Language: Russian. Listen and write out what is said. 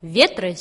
ветры.